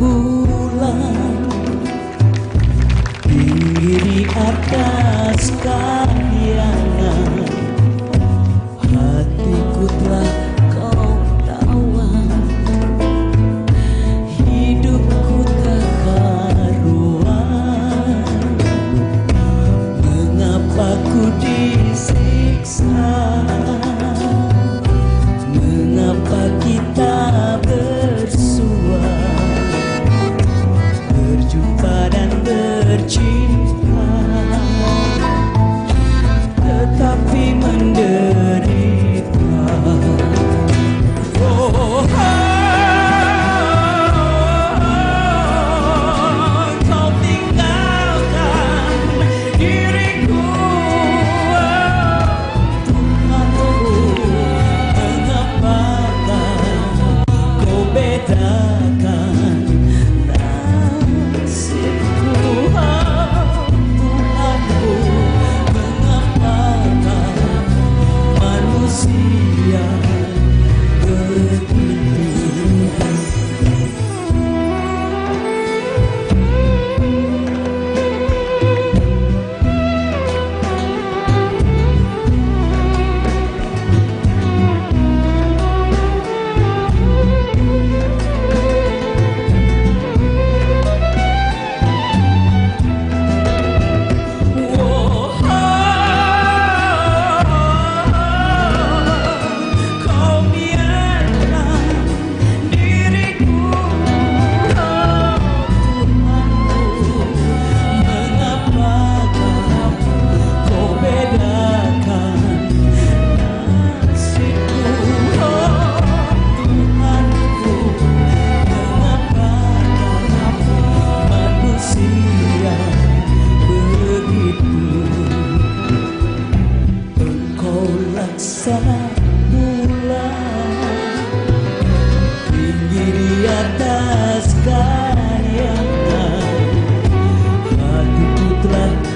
bulan. Diri atas see. laksana bulan tinggi di atas kayangan hatiku telah